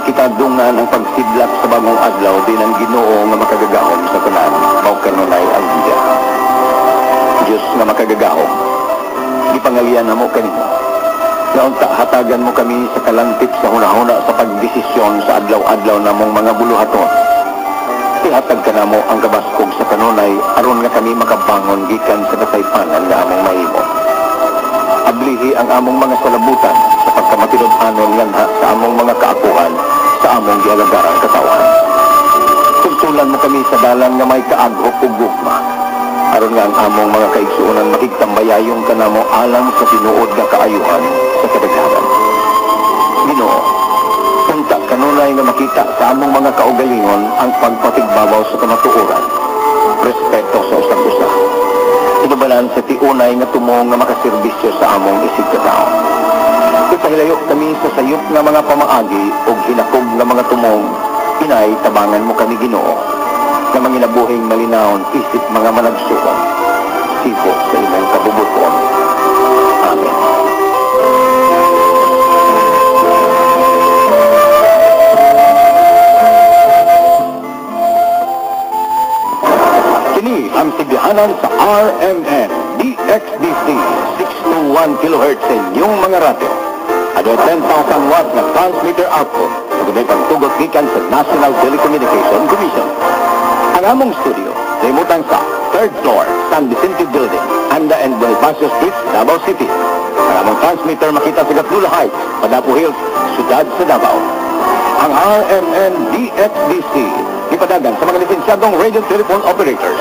kadungan ang pagsidlak sa bagong adlaw din ang ginoo nga makagagahom sa tanan mao kanunay ang Diyos. Diyos nga makagagahom. Gipangalian na mo kanimo. Naunta hatagan mo kami sa kalantip sa hunahuna sa pagdesisyon sa adlaw-adlaw namong mga buluhaton. Ihatag ka na mo ang kabaskog sa kanunay aron nga kami makabangon gikan sa kasaypanan nga among mahimo. Ablihi ang among mga salabutan sa pagkamatinud-anon nga sa among sa among gialagarang katawan. Tugtulan mo kami sa dalan nga may kaaghok ug gugma. Aron nga ang among mga kaigsuonan makigtambayayong kanamo alang sa tinuod nga kaayuhan sa kadaghanan. Ginoo, punta kanunay nga makita sa among mga kaugalingon ang pagpatigbabaw sa kamatuoran, respeto sa usag-usa. Inubalan sa tiunay nga tumong nga makaserbisyo sa among isig ka Ipahilayo kami sa sayop nga mga pamaagi o hinakog nga mga tumong, inay tabangan mo kami ginoo, na manginabuhing malinawon isip mga managsuon, sipo sa imong kabubuton. Amen. Kini ang siglahanan sa RMN DXDC 621 kHz sa inyong mga radyo. Ano 10,000 watt na transmitter output sa gabay pagtugot gikan sa National Telecommunication Commission. Ang among studio, limutan sa third floor, San Vicente Building, Anda and Bonifacio Street, Davao City. Ang among transmitter makita sa Gatula Heights, Padapo Hills, Sudad sa Davao. Ang RMN DXDC ipadagan sa mga lisensyadong radio telephone operators